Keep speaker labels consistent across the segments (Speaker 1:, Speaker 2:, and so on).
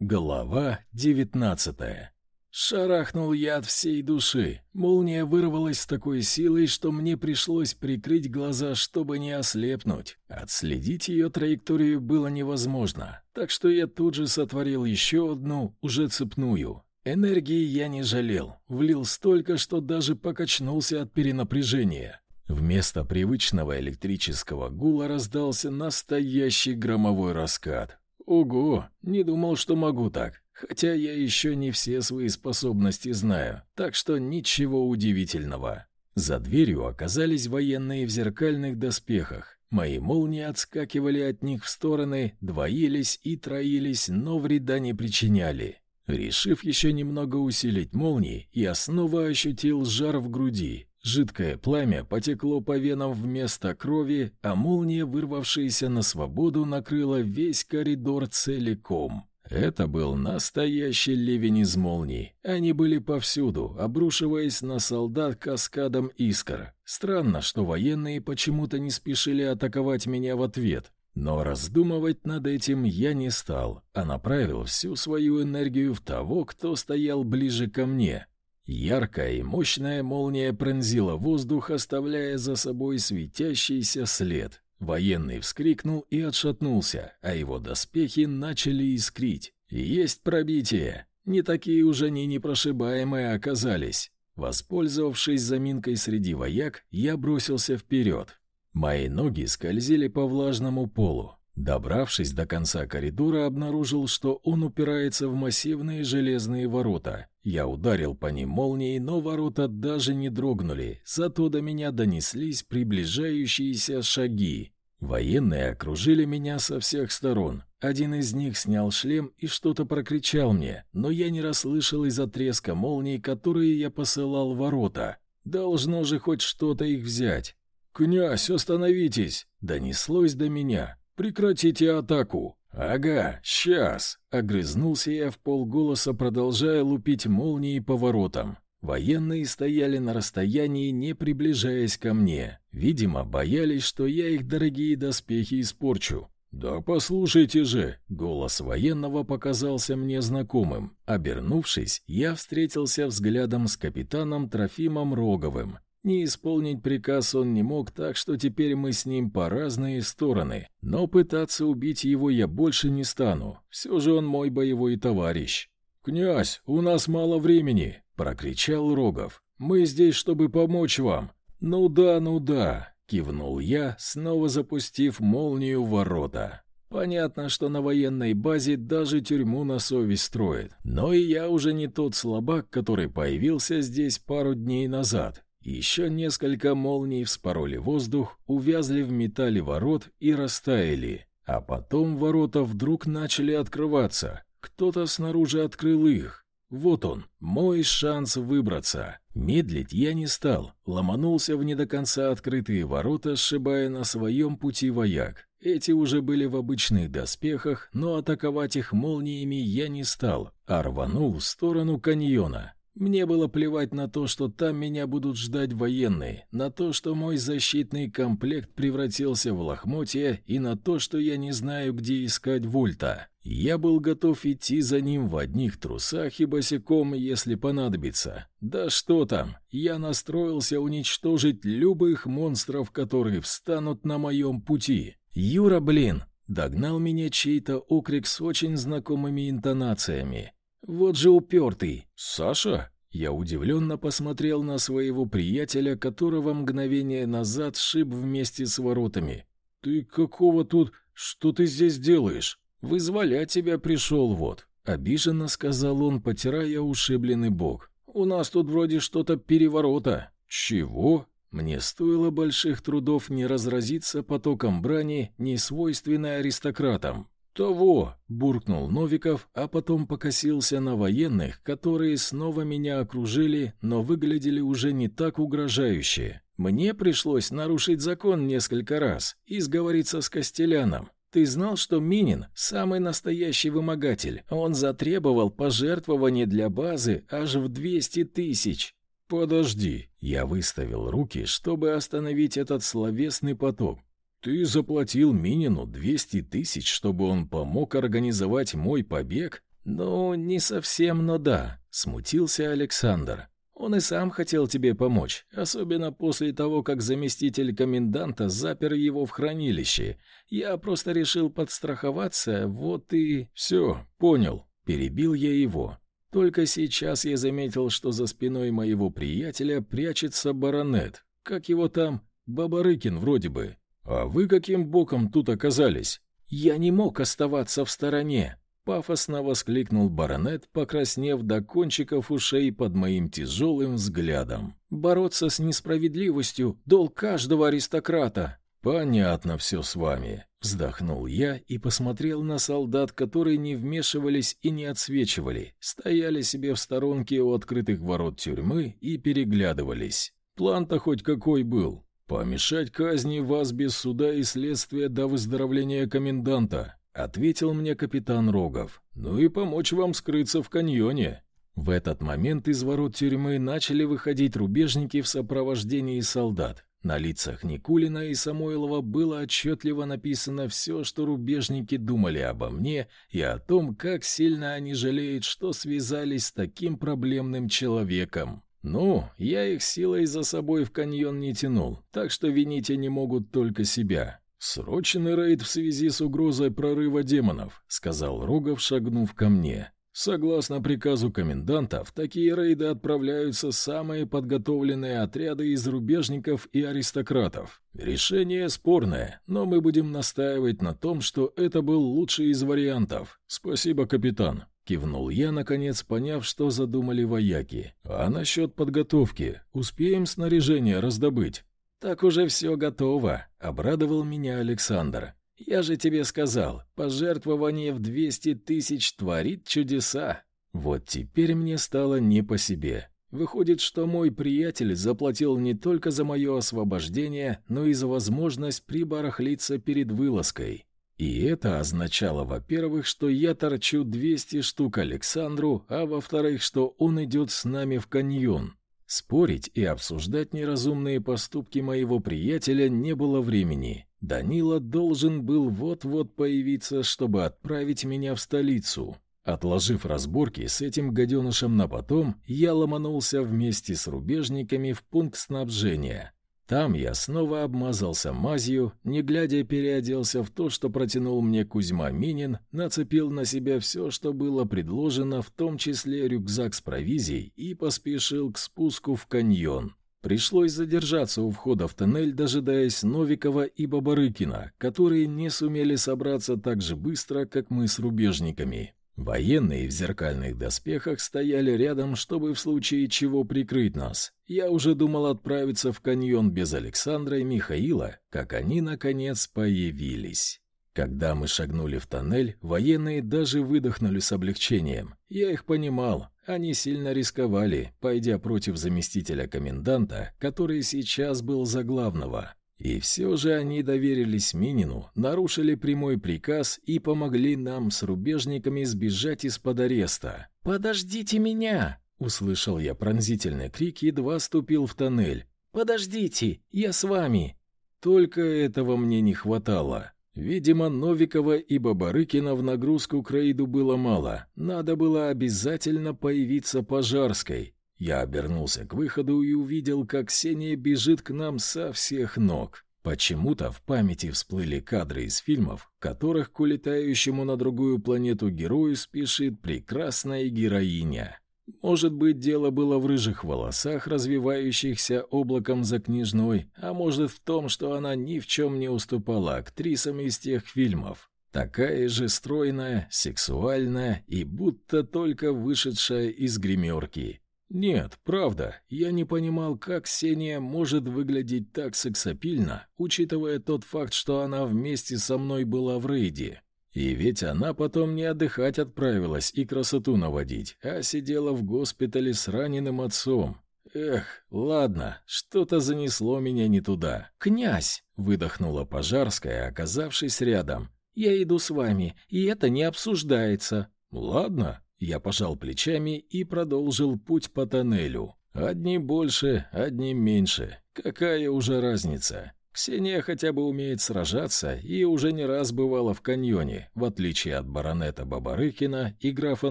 Speaker 1: Глава девятнадцатая. Шарахнул я от всей души. Молния вырвалась с такой силой, что мне пришлось прикрыть глаза, чтобы не ослепнуть. Отследить ее траекторию было невозможно, так что я тут же сотворил еще одну, уже цепную. Энергии я не жалел, влил столько, что даже покачнулся от перенапряжения. Вместо привычного электрического гула раздался настоящий громовой раскат. Ого, не думал, что могу так. Хотя я еще не все свои способности знаю, так что ничего удивительного. За дверью оказались военные в зеркальных доспехах. Мои молнии отскакивали от них в стороны, двоились и троились, но вреда не причиняли. Решив еще немного усилить молнии, я снова ощутил жар в груди, Жидкое пламя потекло по венам вместо крови, а молния, вырвавшаяся на свободу, накрыла весь коридор целиком. Это был настоящий ливень из молний. Они были повсюду, обрушиваясь на солдат каскадом искр. Странно, что военные почему-то не спешили атаковать меня в ответ. Но раздумывать над этим я не стал, а направил всю свою энергию в того, кто стоял ближе ко мне, Яркая и мощная молния пронзила воздух, оставляя за собой светящийся след. Военный вскрикнул и отшатнулся, а его доспехи начали искрить. Есть пробитие. Не такие уже они непрошибаемые оказались. Воспользовавшись заминкой среди вояк, я бросился вперед. Мои ноги скользили по влажному полу. Добравшись до конца коридора, обнаружил, что он упирается в массивные железные ворота. Я ударил по ним молнией, но ворота даже не дрогнули, зато до меня донеслись приближающиеся шаги. Военные окружили меня со всех сторон. Один из них снял шлем и что-то прокричал мне, но я не расслышал из-за треска молний, которые я посылал в ворота. Должно же хоть что-то их взять. «Князь, остановитесь!» — донеслось до меня. «Прекратите атаку!» «Ага, сейчас!» — огрызнулся я в полголоса, продолжая лупить молнии по воротам. Военные стояли на расстоянии, не приближаясь ко мне. Видимо, боялись, что я их дорогие доспехи испорчу. «Да послушайте же!» — голос военного показался мне знакомым. Обернувшись, я встретился взглядом с капитаном Трофимом Роговым. Не исполнить приказ он не мог, так что теперь мы с ним по разные стороны. Но пытаться убить его я больше не стану. Все же он мой боевой товарищ. «Князь, у нас мало времени!» — прокричал Рогов. «Мы здесь, чтобы помочь вам». «Ну да, ну да!» — кивнул я, снова запустив молнию в ворота. Понятно, что на военной базе даже тюрьму на совесть строят. Но и я уже не тот слабак, который появился здесь пару дней назад. Еще несколько молний вспороли воздух, увязли в металле ворот и растаяли. А потом ворота вдруг начали открываться. Кто-то снаружи открыл их. Вот он, мой шанс выбраться. Медлить я не стал, ломанулся в не до конца открытые ворота, сшибая на своем пути вояк. Эти уже были в обычных доспехах, но атаковать их молниями я не стал, а рванул в сторону каньона. Мне было плевать на то, что там меня будут ждать военные, на то, что мой защитный комплект превратился в лохмотья, и на то, что я не знаю, где искать Вольта. Я был готов идти за ним в одних трусах и босиком, если понадобится. Да что там, я настроился уничтожить любых монстров, которые встанут на моем пути. «Юра, блин!» — догнал меня чей-то окрик с очень знакомыми интонациями. Вот же упертый. Саша? Я удивленно посмотрел на своего приятеля, которого мгновение назад шиб вместе с воротами. «Ты какого тут? Что ты здесь делаешь?» «Вызволять тебя пришел вот», — обиженно сказал он, потирая ушибленный бок. «У нас тут вроде что-то переворота». «Чего?» Мне стоило больших трудов не разразиться потоком брани, не свойственной аристократам. «Того!» — буркнул Новиков, а потом покосился на военных, которые снова меня окружили, но выглядели уже не так угрожающе. Мне пришлось нарушить закон несколько раз и сговориться с Костеляном. Ты знал, что Минин – самый настоящий вымогатель? Он затребовал пожертвование для базы аж в 200 тысяч. «Подожди!» Я выставил руки, чтобы остановить этот словесный поток. «Ты заплатил Минину 200 тысяч, чтобы он помог организовать мой побег? «Ну, не совсем, но да», — смутился Александр. «Он и сам хотел тебе помочь, особенно после того, как заместитель коменданта запер его в хранилище. Я просто решил подстраховаться, вот и...» «Все, понял», — перебил я его. Только сейчас я заметил, что за спиной моего приятеля прячется баронет. Как его там? Бабарыкин вроде бы. А вы каким боком тут оказались? Я не мог оставаться в стороне. Пафосно воскликнул баронет, покраснев до кончиков ушей под моим тяжелым взглядом. «Бороться с несправедливостью — долг каждого аристократа!» «Понятно все с вами», — вздохнул я и посмотрел на солдат, которые не вмешивались и не отсвечивали, стояли себе в сторонке у открытых ворот тюрьмы и переглядывались. План-то хоть какой был. Помешать казни вас без суда и следствия до выздоровления коменданта. — ответил мне капитан Рогов. «Ну и помочь вам скрыться в каньоне». В этот момент из ворот тюрьмы начали выходить рубежники в сопровождении солдат. На лицах Никулина и Самойлова было отчетливо написано все, что рубежники думали обо мне и о том, как сильно они жалеют, что связались с таким проблемным человеком. Ну, я их силой за собой в каньон не тянул, так что винить они могут только себя. «Срочный рейд в связи с угрозой прорыва демонов», — сказал Рогов, шагнув ко мне. Согласно приказу коменданта, в такие рейды отправляются самые подготовленные отряды из рубежников и аристократов. Решение спорное, но мы будем настаивать на том, что это был лучший из вариантов. Спасибо, капитан. Кивнул я, наконец поняв, что задумали вояки. А насчет подготовки? Успеем снаряжение раздобыть? «Так уже все готово», — обрадовал меня Александр. «Я же тебе сказал, пожертвование в двести тысяч творит чудеса». Вот теперь мне стало не по себе. Выходит, что мой приятель заплатил не только за мое освобождение, но и за возможность прибарахлиться перед вылазкой. И это означало, во-первых, что я торчу 200 штук Александру, а во-вторых, что он идет с нами в каньон. Спорить и обсуждать неразумные поступки моего приятеля не было времени. Данила должен был вот-вот появиться, чтобы отправить меня в столицу. Отложив разборки с этим гаденышем на потом, я ломанулся вместе с рубежниками в пункт снабжения. Там я снова обмазался мазью, не глядя переоделся в то, что протянул мне Кузьма Минин, нацепил на себя все, что было предложено, в том числе рюкзак с провизией, и поспешил к спуску в каньон. Пришлось задержаться у входа в тоннель, дожидаясь Новикова и Бабарыкина, которые не сумели собраться так же быстро, как мы с рубежниками. Военные в зеркальных доспехах стояли рядом, чтобы в случае чего прикрыть нас. Я уже думал отправиться в каньон без Александра и Михаила, как они, наконец, появились. Когда мы шагнули в тоннель, военные даже выдохнули с облегчением. Я их понимал, они сильно рисковали, пойдя против заместителя коменданта, который сейчас был за главного. И все же они доверились Минину, нарушили прямой приказ и помогли нам с рубежниками сбежать из-под ареста. «Подождите меня!» — услышал я пронзительный крик, едва ступил в тоннель. «Подождите, я с вами!» Только этого мне не хватало. Видимо, Новикова и Бабарыкина в нагрузку к рейду было мало. Надо было обязательно появиться Пожарской. Я обернулся к выходу и увидел, как Ксения бежит к нам со всех ног. Почему-то в памяти всплыли кадры из фильмов, в которых к улетающему на другую планету герою спешит прекрасная героиня. Может быть, дело было в рыжих волосах, развивающихся облаком за княжной, а может в том, что она ни в чем не уступала актрисам из тех фильмов. Такая же стройная, сексуальная и будто только вышедшая из гримерки. Нет, правда, я не понимал, как Ксения может выглядеть так сексапильно, учитывая тот факт, что она вместе со мной была в рейде. И ведь она потом не отдыхать отправилась и красоту наводить, а сидела в госпитале с раненым отцом. Эх, ладно, что-то занесло меня не туда. «Князь!» — выдохнула Пожарская, оказавшись рядом. «Я иду с вами, и это не обсуждается». «Ладно», я пожал плечами и продолжил путь по тоннелю. Одни больше, одни меньше. Какая уже разница? Ксения хотя бы умеет сражаться и уже не раз бывала в каньоне, в отличие от баронета Бабарыкина и графа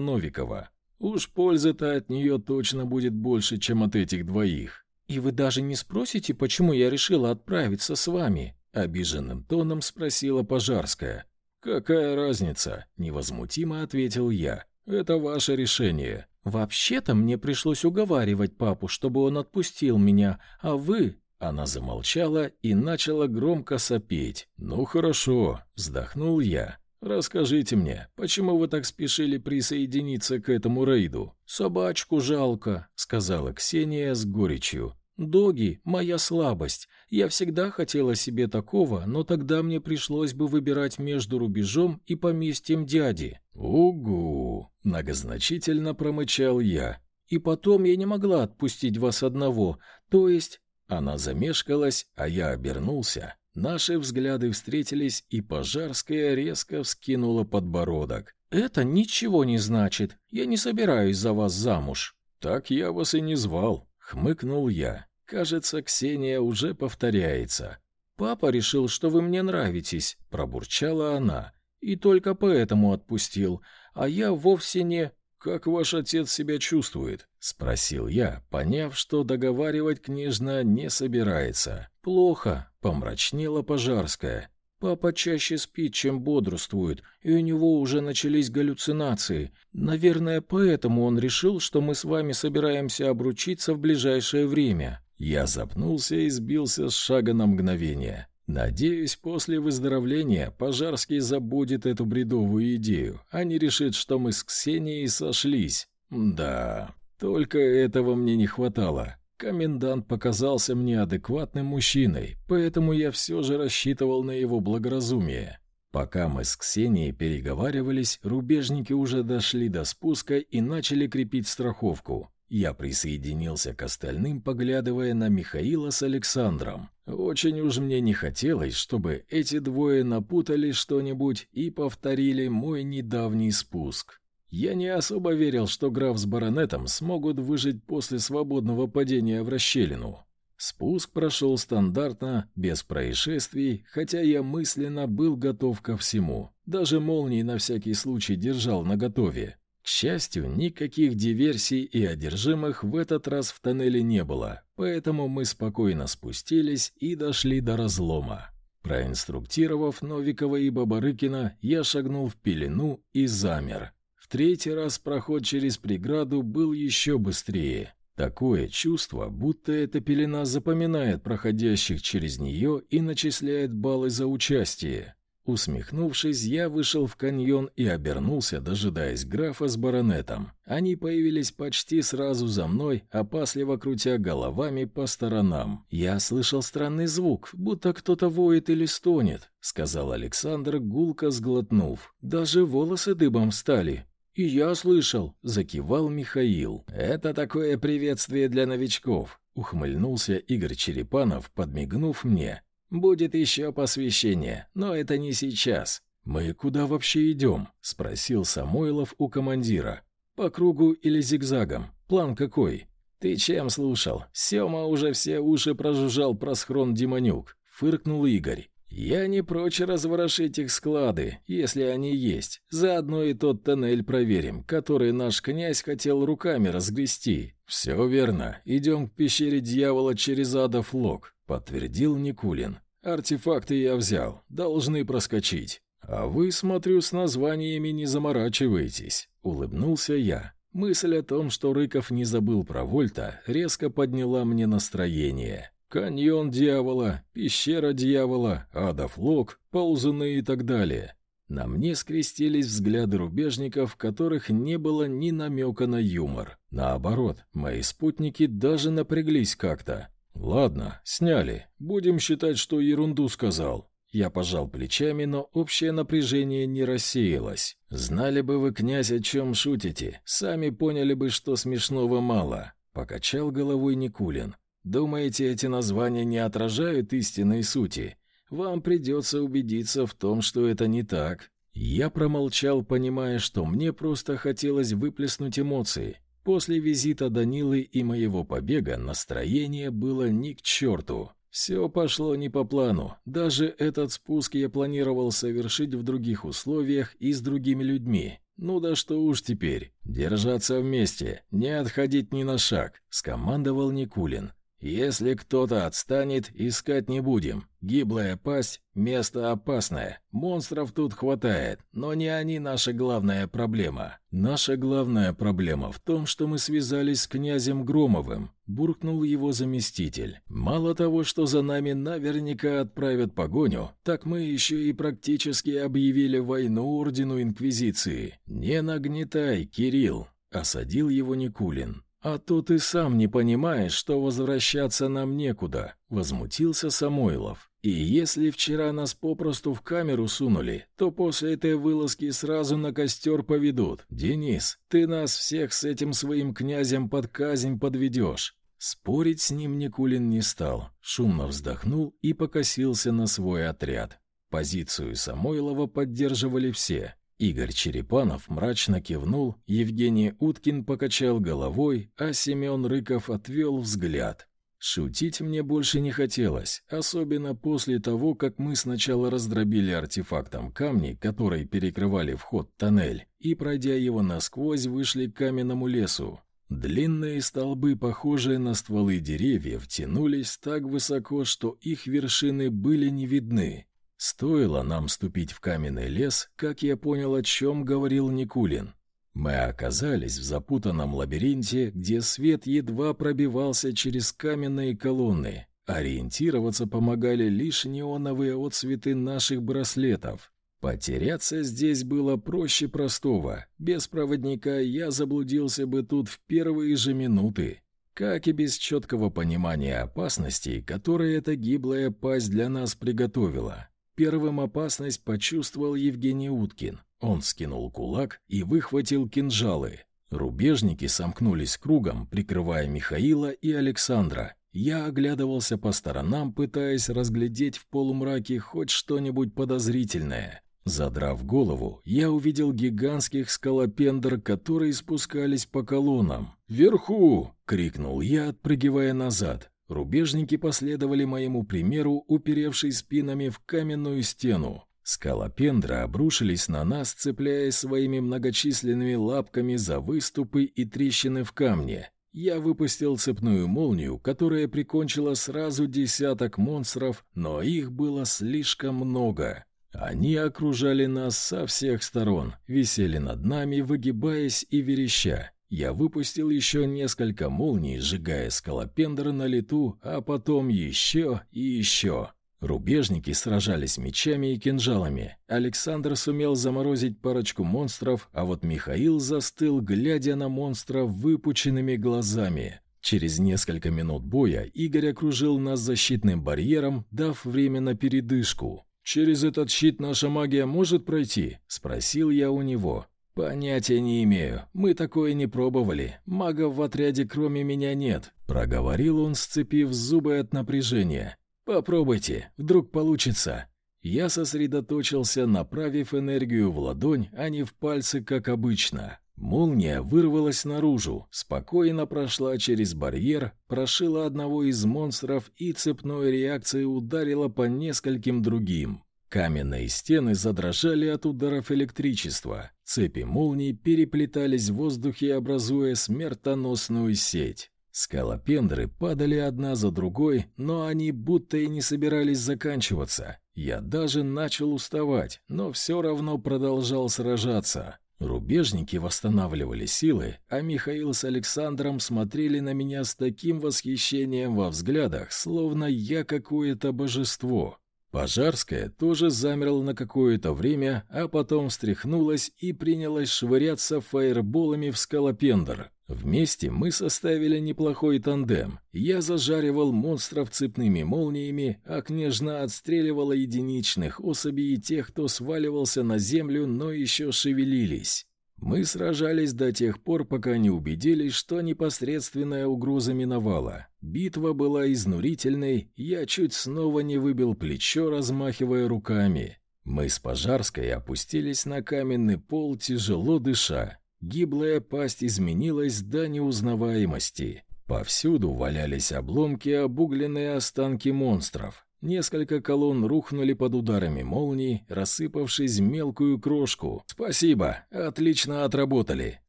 Speaker 1: Новикова. Уж пользы-то от нее точно будет больше, чем от этих двоих.
Speaker 2: «И вы даже не спросите, почему я решила отправиться с вами?»
Speaker 1: — обиженным тоном спросила Пожарская. «Какая разница?» — невозмутимо ответил я. «Это ваше решение».
Speaker 2: «Вообще-то мне пришлось уговаривать папу, чтобы он отпустил меня, а вы...»
Speaker 1: Она замолчала и начала громко сопеть. «Ну хорошо», — вздохнул я. «Расскажите мне, почему вы так спешили присоединиться к этому рейду?»
Speaker 2: «Собачку жалко», — сказала Ксения с горечью. «Доги — моя слабость. Я всегда хотела себе такого, но тогда мне пришлось бы выбирать между рубежом и поместьем дяди».
Speaker 1: «Угу!» — многозначительно промычал я.
Speaker 2: «И потом я не могла отпустить вас одного, то есть...»
Speaker 1: Она замешкалась, а я обернулся. Наши взгляды встретились, и Пожарская резко вскинула подбородок.
Speaker 2: «Это ничего не значит. Я не собираюсь за вас замуж».
Speaker 1: «Так я вас и не звал», — хмыкнул я. Кажется, Ксения уже повторяется.
Speaker 2: «Папа решил, что вы мне нравитесь», — пробурчала она. «И только поэтому отпустил. А я вовсе не...»
Speaker 1: «Как ваш отец себя чувствует?» — спросил я, поняв, что договаривать княжна не собирается.
Speaker 2: «Плохо», — помрачнела Пожарская. Папа чаще спит, чем бодрствует, и у него уже начались галлюцинации. Наверное, поэтому он решил, что мы с вами собираемся обручиться в ближайшее время».
Speaker 1: Я запнулся и сбился с шага на мгновение. Надеюсь, после выздоровления Пожарский забудет эту бредовую идею, а не решит, что мы с Ксенией сошлись. Да, только этого мне не хватало. Комендант показался мне адекватным мужчиной, поэтому я все же рассчитывал на его благоразумие. Пока мы с Ксенией переговаривались, рубежники уже дошли до спуска и начали крепить страховку. Я присоединился к остальным, поглядывая на Михаила с Александром. Очень уж мне не хотелось, чтобы эти двое напутали что-нибудь и повторили мой недавний спуск. Я не особо верил, что граф с баронетом смогут выжить после свободного падения в расщелину. Спуск прошел стандартно, без происшествий, хотя я мысленно был готов ко всему. Даже молнии на всякий случай держал наготове. К счастью, никаких диверсий и одержимых в этот раз в тоннеле не было, поэтому мы спокойно спустились и дошли до разлома. Проинструктировав Новикова и Бабарыкина, я шагнул в пелену и замер третий раз проход через преграду был еще быстрее. Такое чувство, будто эта пелена запоминает проходящих через нее и начисляет баллы за участие. Усмехнувшись, я вышел в каньон и обернулся, дожидаясь графа с баронетом. Они появились почти сразу за мной, опасливо крутя головами по сторонам. «Я слышал странный звук, будто кто-то воет или стонет», — сказал Александр, гулко сглотнув. «Даже волосы дыбом встали. «И я слышал», — закивал Михаил. «Это такое приветствие для новичков», — ухмыльнулся Игорь Черепанов, подмигнув мне. «Будет еще посвящение, но это не сейчас». «Мы куда вообще идем?» — спросил Самойлов у командира. «По кругу или зигзагом? План какой?» «Ты чем слушал? Сема уже все уши прожужжал про схрон Демонюк», — фыркнул Игорь. «Я не прочь разворошить их склады, если они есть. Заодно и тот тоннель проверим, который наш князь хотел руками разгрести». «Все верно. Идем к пещере дьявола через адов лог», — подтвердил Никулин. «Артефакты я взял. Должны проскочить». «А вы, смотрю, с названиями не заморачиваетесь», — улыбнулся я. Мысль о том, что Рыков не забыл про Вольта, резко подняла мне настроение. Каньон дьявола, пещера дьявола, адов лог, ползуны и так далее. На мне скрестились взгляды рубежников, которых не было ни намека на юмор. Наоборот, мои спутники даже напряглись как-то. «Ладно, сняли. Будем считать, что ерунду сказал». Я пожал плечами, но общее напряжение не рассеялось. «Знали бы вы, князь, о чем шутите, сами поняли бы, что смешного мало», — покачал головой Никулин. Думаете, эти названия не отражают истинной сути? Вам придется убедиться в том, что это не так. Я промолчал, понимая, что мне просто хотелось выплеснуть эмоции. После визита Данилы и моего побега настроение было ни к черту. Все пошло не по плану. Даже этот спуск я планировал совершить в других условиях и с другими людьми. Ну да что уж теперь. Держаться вместе, не отходить ни на шаг, скомандовал Никулин. Если кто-то отстанет, искать не будем. Гиблая пасть — место опасное. Монстров тут хватает, но не они наша главная проблема. Наша главная проблема в том, что мы связались с князем Громовым, буркнул его заместитель. Мало того, что за нами наверняка отправят погоню, так мы еще и практически объявили войну Ордену Инквизиции. Не нагнетай, Кирилл, осадил его Никулин. «А то ты сам не понимаешь, что возвращаться нам некуда», — возмутился Самойлов. «И если вчера нас попросту в камеру сунули, то после этой вылазки сразу на костер поведут. Денис, ты нас всех с этим своим князем под казнь подведешь». Спорить с ним Никулин не стал, шумно вздохнул и покосился на свой отряд. Позицию Самойлова поддерживали все, Игорь Черепанов мрачно кивнул, Евгений Уткин покачал головой, а Семен Рыков отвел взгляд. Шутить мне больше не хотелось, особенно после того, как мы сначала раздробили артефактом камни, которые перекрывали вход в тоннель, и, пройдя его насквозь, вышли к каменному лесу. Длинные столбы, похожие на стволы деревьев, тянулись так высоко, что их вершины были не видны. Стоило нам ступить в каменный лес, как я понял, о чем говорил Никулин. Мы оказались в запутанном лабиринте, где свет едва пробивался через каменные колонны. Ориентироваться помогали лишь неоновые отсветы наших браслетов. Потеряться здесь было проще простого. Без проводника я заблудился бы тут в первые же минуты. Как и без четкого понимания опасностей, которые эта гиблая пасть для нас приготовила. Первым опасность почувствовал Евгений Уткин. Он скинул кулак и выхватил кинжалы. Рубежники сомкнулись кругом, прикрывая Михаила и Александра. Я оглядывался по сторонам, пытаясь разглядеть в полумраке хоть что-нибудь подозрительное. Задрав голову, я увидел гигантских скалопендр, которые спускались по колоннам. «Вверху!» — крикнул я, отпрыгивая назад. Рубежники последовали моему примеру, уперевшись спинами в каменную стену. Скалопендры обрушились на нас, цепляясь своими многочисленными лапками за выступы и трещины в камне. Я выпустил цепную молнию, которая прикончила сразу десяток монстров, но их было слишком много. Они окружали нас со всех сторон, висели над нами, выгибаясь и вереща. Я выпустил еще несколько молний, сжигая скалопендр на лету, а потом еще и еще. Рубежники сражались мечами и кинжалами. Александр сумел заморозить парочку монстров, а вот Михаил застыл, глядя на монстра выпученными глазами. Через несколько минут боя Игорь окружил нас защитным барьером, дав время на передышку. «Через этот щит наша магия может пройти?» — спросил я у него. «Понятия не имею. Мы такое не пробовали. Магов в отряде кроме меня нет», — проговорил он, сцепив зубы от напряжения. «Попробуйте, вдруг получится». Я сосредоточился, направив энергию в ладонь, а не в пальцы, как обычно. Молния вырвалась наружу, спокойно прошла через барьер, прошила одного из монстров и цепной реакцией ударила по нескольким другим. Каменные стены задрожали от ударов электричества. Цепи молний переплетались в воздухе, образуя смертоносную сеть. Скалопендры падали одна за другой, но они будто и не собирались заканчиваться. Я даже начал уставать, но все равно продолжал сражаться. Рубежники восстанавливали силы, а Михаил с Александром смотрели на меня с таким восхищением во взглядах, словно я какое-то божество. Пожарская тоже замерла на какое-то время, а потом встряхнулась и принялась швыряться фаерболами в скалопендр. Вместе мы составили неплохой тандем. Я зажаривал монстров цепными молниями, а княжна отстреливала единичных особей и тех, кто сваливался на землю, но еще шевелились. Мы сражались до тех пор, пока не убедились, что непосредственная угроза миновала. Битва была изнурительной, я чуть снова не выбил плечо, размахивая руками. Мы с Пожарской опустились на каменный пол, тяжело дыша. Гиблая пасть изменилась до неузнаваемости. Повсюду валялись обломки обугленные останки монстров. Несколько колонн рухнули под ударами молний, рассыпавшись в мелкую крошку. «Спасибо, отлично отработали», —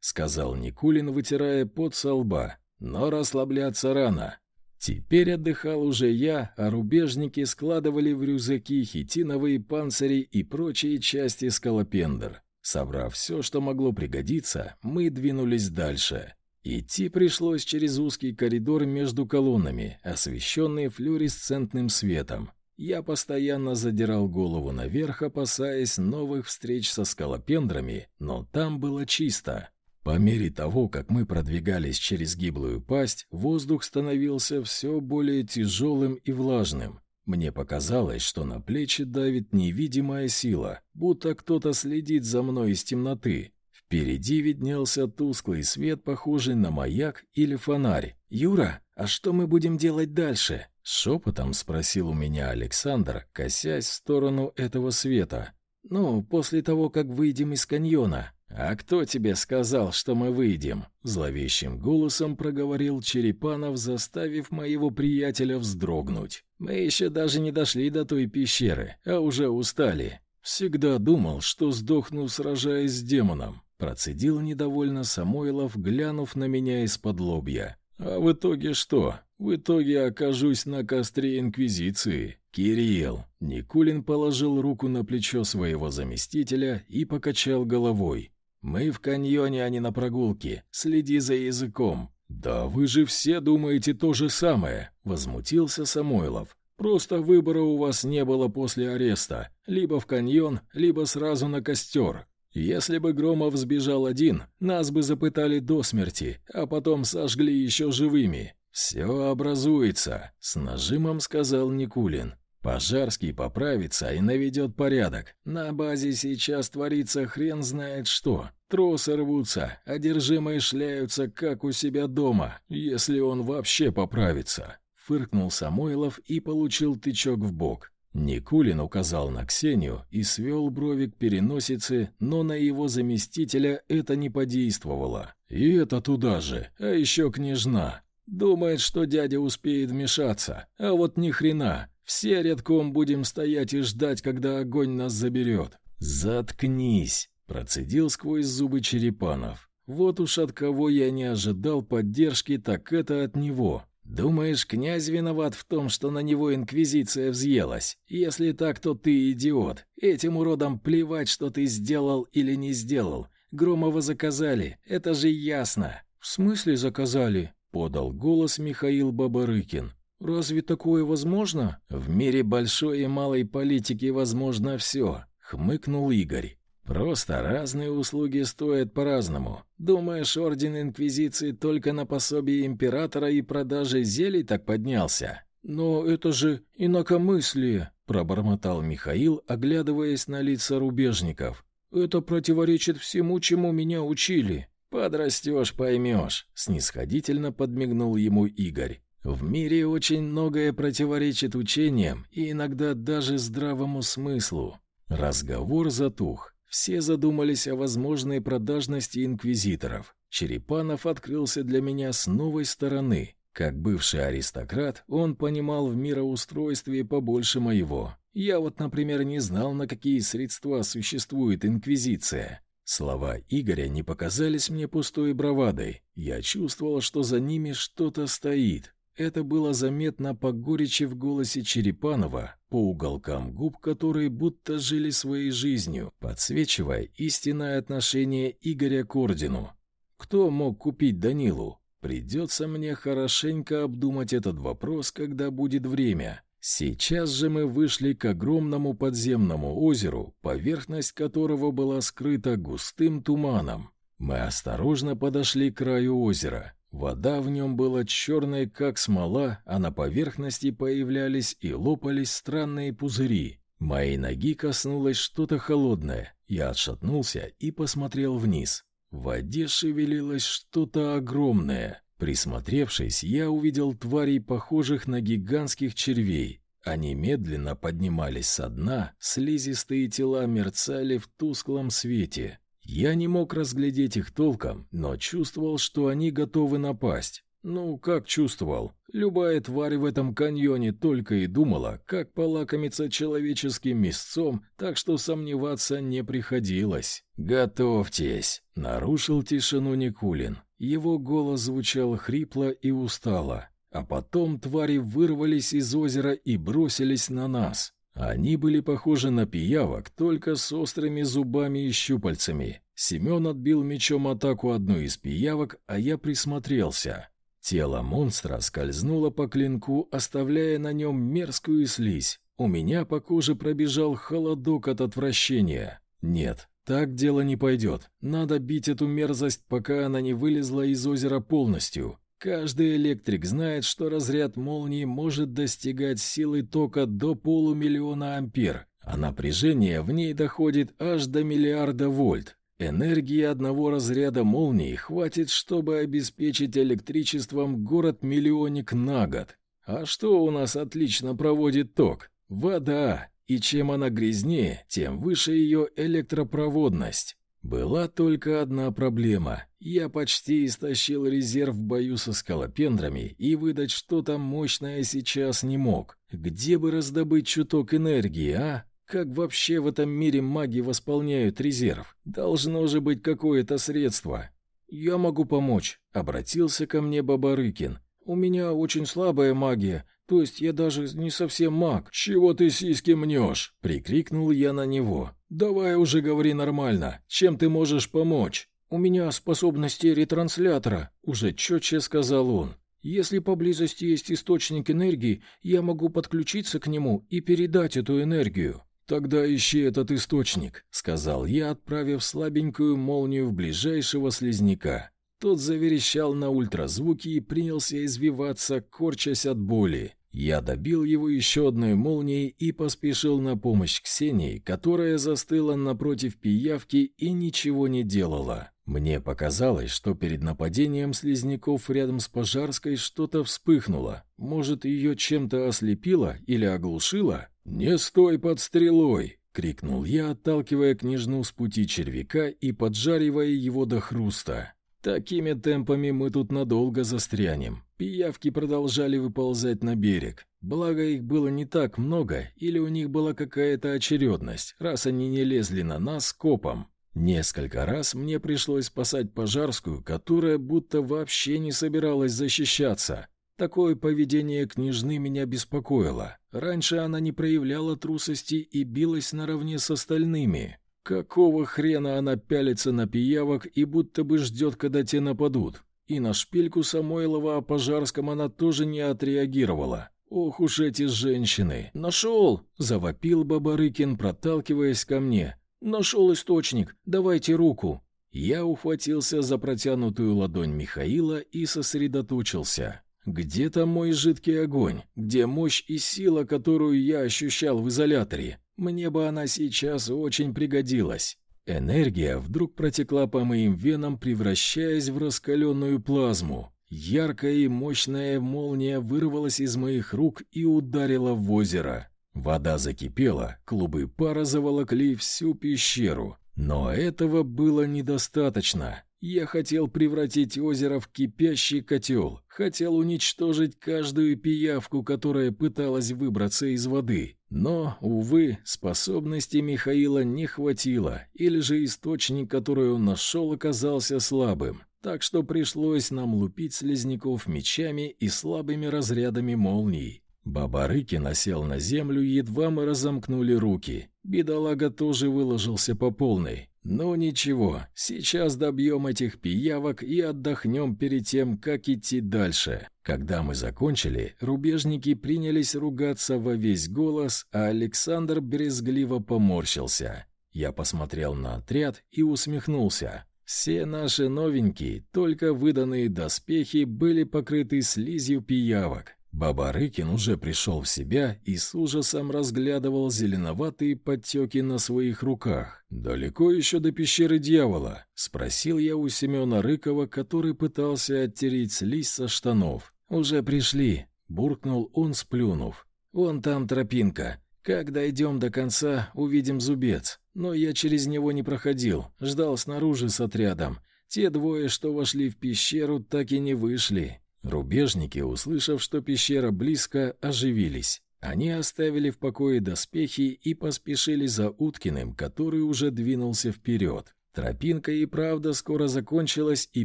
Speaker 1: сказал Никулин, вытирая пот со лба. «Но расслабляться рано. Теперь отдыхал уже я, а рубежники складывали в рюкзаки хитиновые панцири и прочие части скалопендр. Собрав все, что могло пригодиться, мы двинулись дальше. Идти пришлось через узкий коридор между колоннами, освещенный флюоресцентным светом. Я постоянно задирал голову наверх, опасаясь новых встреч со скалопендрами, но там было чисто. По мере того, как мы продвигались через гиблую пасть, воздух становился все более тяжелым и влажным. Мне показалось, что на плечи давит невидимая сила, будто кто-то следит за мной из темноты. Впереди виднелся тусклый свет, похожий на маяк или фонарь. «Юра, а что мы будем делать дальше?» Шепотом спросил у меня Александр, косясь в сторону этого света. «Ну, после того, как выйдем из каньона». «А кто тебе сказал, что мы выйдем?» Зловещим голосом проговорил Черепанов, заставив моего приятеля вздрогнуть. «Мы еще даже не дошли до той пещеры, а уже устали. Всегда думал, что сдохну, сражаясь с демоном». Процедил недовольно Самойлов, глянув на меня из-под лобья. «А в итоге что? В итоге окажусь на костре Инквизиции. Кирилл!» Никулин положил руку на плечо своего заместителя и покачал головой. «Мы в каньоне, а не на прогулке. Следи за языком». «Да вы же все думаете то же самое», — возмутился Самойлов. «Просто выбора у вас не было после ареста. Либо в каньон, либо сразу на костер. Если бы Громов сбежал один, нас бы запытали до смерти, а потом сожгли еще живыми. Все образуется», — с нажимом сказал Никулин. Пожарский поправится и наведет порядок. На базе сейчас творится хрен знает что. Тросы рвутся, одержимые шляются, как у себя дома, если он вообще поправится. Фыркнул Самойлов и получил тычок в бок. Никулин указал на Ксению и свел брови к переносице, но на его заместителя это не подействовало. И это туда же, а еще княжна. Думает, что дядя успеет вмешаться, а вот ни хрена. Все рядком будем стоять и ждать, когда огонь нас заберет. Заткнись, процедил сквозь зубы Черепанов. Вот уж от кого я не ожидал поддержки, так это от него. Думаешь, князь виноват в том, что на него инквизиция взъелась? Если так, то ты идиот. Этим уродам плевать, что ты сделал или не сделал. Громова заказали, это же ясно. В смысле заказали? подал голос Михаил Бабарыкин. «Разве такое возможно?» «В мире большой и малой политики возможно все», — хмыкнул Игорь. «Просто разные услуги стоят по-разному. Думаешь, Орден Инквизиции только на пособие императора и продаже зелий так поднялся?» «Но это же инакомыслие», — пробормотал Михаил, оглядываясь на лица рубежников. «Это противоречит всему, чему меня учили». «Подрастешь, поймешь», — снисходительно подмигнул ему Игорь. В мире очень многое противоречит учениям и иногда даже здравому смыслу. Разговор затух. Все задумались о возможной продажности инквизиторов. Черепанов открылся для меня с новой стороны. Как бывший аристократ, он понимал в мироустройстве побольше моего. Я вот, например, не знал, на какие средства существует инквизиция. Слова Игоря не показались мне пустой бравадой. Я чувствовал, что за ними что-то стоит. Это было заметно по горечи в голосе Черепанова, по уголкам губ, которые будто жили своей жизнью, подсвечивая истинное отношение Игоря к ордену. Кто мог купить Данилу? Придется мне хорошенько обдумать этот вопрос, когда будет время. Сейчас же мы вышли к огромному подземному озеру, поверхность которого была скрыта густым туманом. Мы осторожно подошли к краю озера. Вода в нем была черной, как смола, а на поверхности появлялись и лопались странные пузыри. Моей ноги коснулось что-то холодное. Я отшатнулся и посмотрел вниз. В воде шевелилось что-то огромное. Присмотревшись, я увидел тварей, похожих на гигантских червей. Они медленно поднимались со дна, слизистые тела мерцали в тусклом свете. Я не мог разглядеть их толком, но чувствовал, что они готовы напасть. Ну, как чувствовал. Любая тварь в этом каньоне только и думала, как полакомиться человеческим мясцом, так что сомневаться не приходилось. «Готовьтесь!» — нарушил тишину Никулин. Его голос звучал хрипло и устало. А потом твари вырвались из озера и бросились на нас. Они были похожи на пиявок, только с острыми зубами и щупальцами. Семен отбил мечом атаку одной из пиявок, а я присмотрелся. Тело монстра скользнуло по клинку, оставляя на нем мерзкую слизь. У меня по коже пробежал холодок от отвращения. Нет, так дело не пойдет. Надо бить эту мерзость, пока она не вылезла из озера полностью. Каждый электрик знает, что разряд молнии может достигать силы тока до полумиллиона ампер, а напряжение в ней доходит аж до миллиарда вольт. Энергии одного разряда молнии хватит, чтобы обеспечить электричеством город-миллионник на год. А что у нас отлично проводит ток? Вода. И чем она грязнее, тем выше ее электропроводность. Была только одна проблема. Я почти истощил резерв в бою со скалопендрами и выдать что-то мощное сейчас не мог. Где бы раздобыть чуток энергии, а? Как вообще в этом мире маги восполняют резерв? Должно же быть какое-то средство. «Я могу помочь», — обратился ко мне Бабарыкин. «У меня очень слабая магия, то есть я даже не совсем маг. Чего ты сиськи мнешь?» — прикрикнул я на него. «Давай уже говори нормально. Чем ты можешь помочь?» «У меня способности ретранслятора», — уже четче сказал он. «Если поблизости есть источник энергии, я могу подключиться к нему и передать эту энергию». «Тогда ищи этот источник», — сказал я, отправив слабенькую молнию в ближайшего слизняка. Тот заверещал на ультразвуке и принялся извиваться, корчась от боли. Я добил его еще одной молнией и поспешил на помощь Ксении, которая застыла напротив пиявки и ничего не делала. Мне показалось, что перед нападением слизняков рядом с Пожарской что-то вспыхнуло. Может, ее чем-то ослепило или оглушило? «Не стой под стрелой!» — крикнул я, отталкивая княжну с пути червяка и поджаривая его до хруста. Такими темпами мы тут надолго застрянем. Пиявки продолжали выползать на берег. Благо их было не так много, или у них была какая-то очередность, раз они не лезли на нас копом. Несколько раз мне пришлось спасать пожарскую, которая будто вообще не собиралась защищаться. Такое поведение княжны меня беспокоило. Раньше она не проявляла трусости и билась наравне с остальными. Какого хрена она пялится на пиявок и будто бы ждет, когда те нападут? И на шпильку Самойлова о Пожарском она тоже не отреагировала. Ох уж эти женщины! Нашел! Завопил Бабарыкин, проталкиваясь ко мне. Нашел источник, давайте руку. Я ухватился за протянутую ладонь Михаила и сосредоточился. Где там мой жидкий огонь? Где мощь и сила, которую я ощущал в изоляторе? Мне бы она сейчас очень пригодилась. Энергия вдруг протекла по моим венам, превращаясь в раскаленную плазму. Яркая и мощная молния вырвалась из моих рук и ударила в озеро. Вода закипела, клубы пара заволокли всю пещеру. Но этого было недостаточно. Я хотел превратить озеро в кипящий котел, хотел уничтожить каждую пиявку, которая пыталась выбраться из воды. Но, увы, способности Михаила не хватило, или же источник, который он нашел, оказался слабым. Так что пришлось нам лупить слизняков мечами и слабыми разрядами молний. Бабарыкин осел на землю, едва мы разомкнули руки. Бедолага тоже выложился по полной. «Ну ничего, сейчас добьем этих пиявок и отдохнем перед тем, как идти дальше». Когда мы закончили, рубежники принялись ругаться во весь голос, а Александр брезгливо поморщился. Я посмотрел на отряд и усмехнулся. Все наши новенькие, только выданные доспехи, были покрыты слизью пиявок. Баба Рыкин уже пришел в себя и с ужасом разглядывал зеленоватые подтеки на своих руках. «Далеко еще до пещеры дьявола?» — спросил я у Семена Рыкова, который пытался оттереть слизь со штанов. «Уже пришли», — буркнул он, сплюнув. «Вон там тропинка. Как дойдем до конца, увидим зубец. Но я через него не проходил, ждал снаружи с отрядом. Те двое, что вошли в пещеру, так и не вышли. Рубежники, услышав, что пещера близко, оживились. Они оставили в покое доспехи и поспешили за Уткиным, который уже двинулся вперед. Тропинка и правда скоро закончилась, и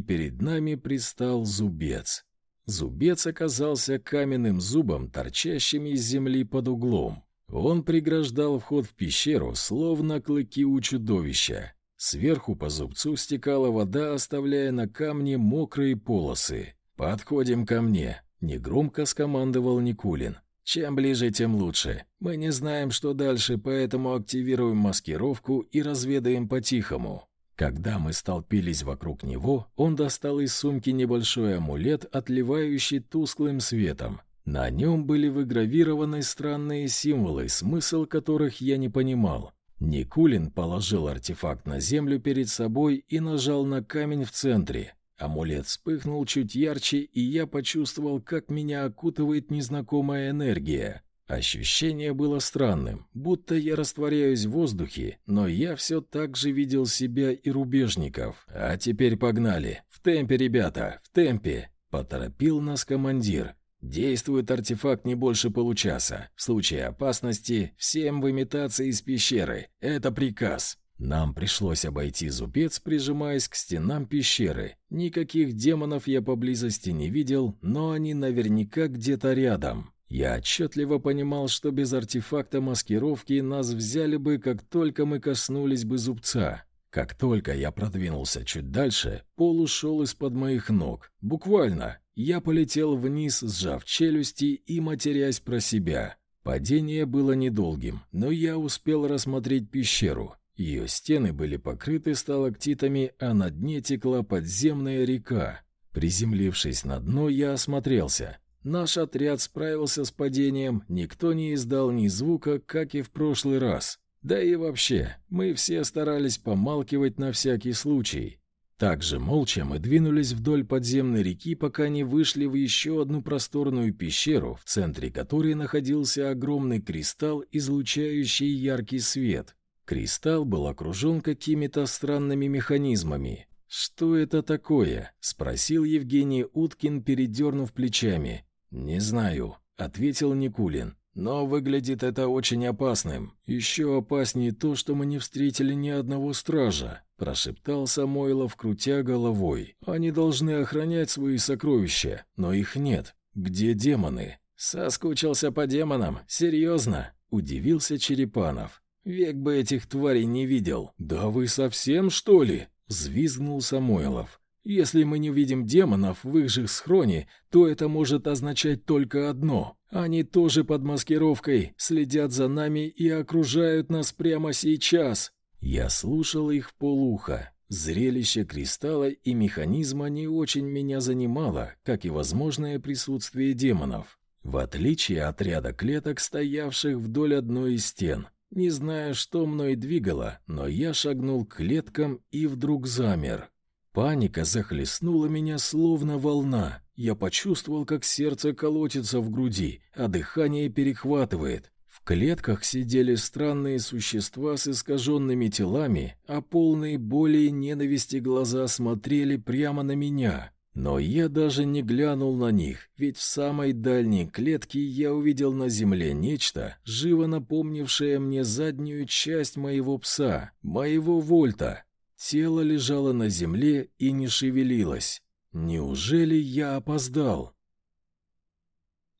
Speaker 1: перед нами пристал зубец. Зубец оказался каменным зубом, торчащим из земли под углом. Он преграждал вход в пещеру, словно клыки у чудовища. Сверху по зубцу стекала вода, оставляя на камне мокрые полосы. «Подходим ко мне», — негромко скомандовал Никулин. «Чем ближе, тем лучше. Мы не знаем, что дальше, поэтому активируем маскировку и разведаем по-тихому». Когда мы столпились вокруг него, он достал из сумки небольшой амулет, отливающий тусклым светом. На нем были выгравированы странные символы, смысл которых я не понимал. Никулин положил артефакт на землю перед собой и нажал на камень в центре. Амулет вспыхнул чуть ярче, и я почувствовал, как меня окутывает незнакомая энергия. Ощущение было странным, будто я растворяюсь в воздухе, но я все так же видел себя и рубежников. А теперь погнали. В темпе, ребята, в темпе. Поторопил нас командир. Действует артефакт не больше получаса. В случае опасности всем выметаться из пещеры. Это приказ. Нам пришлось обойти зубец, прижимаясь к стенам пещеры. Никаких демонов я поблизости не видел, но они наверняка где-то рядом. Я отчетливо понимал, что без артефакта маскировки нас взяли бы, как только мы коснулись бы зубца. Как только я продвинулся чуть дальше, пол ушел из-под моих ног. Буквально. Я полетел вниз, сжав челюсти и матерясь про себя. Падение было недолгим, но я успел рассмотреть пещеру. Ее стены были покрыты сталактитами, а на дне текла подземная река. Приземлившись на дно, я осмотрелся. Наш отряд справился с падением, никто не издал ни звука, как и в прошлый раз. Да и вообще, мы все старались помалкивать на всякий случай. Также молча мы двинулись вдоль подземной реки, пока не вышли в еще одну просторную пещеру, в центре которой находился огромный кристалл, излучающий яркий свет. Кристалл был окружен какими-то странными механизмами. «Что это такое?» — спросил Евгений Уткин, передернув плечами. «Не знаю», — ответил Никулин. «Но выглядит это очень опасным. Еще опаснее то, что мы не встретили ни одного стража», — прошептал Самойлов, крутя головой. «Они должны охранять свои сокровища, но их нет. Где демоны?» «Соскучился по демонам? Серьезно?» — удивился Черепанов. «Век бы этих тварей не видел». «Да вы совсем, что ли?» — взвизгнул Самойлов. Если мы не видим демонов в их же схроне, то это может означать только одно. Они тоже под маскировкой, следят за нами и окружают нас прямо сейчас. Я слушал их полуха. Зрелище кристалла и механизма не очень меня занимало, как и возможное присутствие демонов. В отличие от ряда клеток, стоявших вдоль одной из стен. Не знаю, что мной двигало, но я шагнул к клеткам и вдруг замер. Паника захлестнула меня словно волна. Я почувствовал, как сердце колотится в груди, а дыхание перехватывает. В клетках сидели странные существа с искаженными телами, а полные боли и ненависти глаза смотрели прямо на меня. Но я даже не глянул на них, ведь в самой дальней клетке я увидел на земле нечто, живо напомнившее мне заднюю часть моего пса, моего Вольта. Тело лежало на земле и не шевелилось. Неужели я опоздал?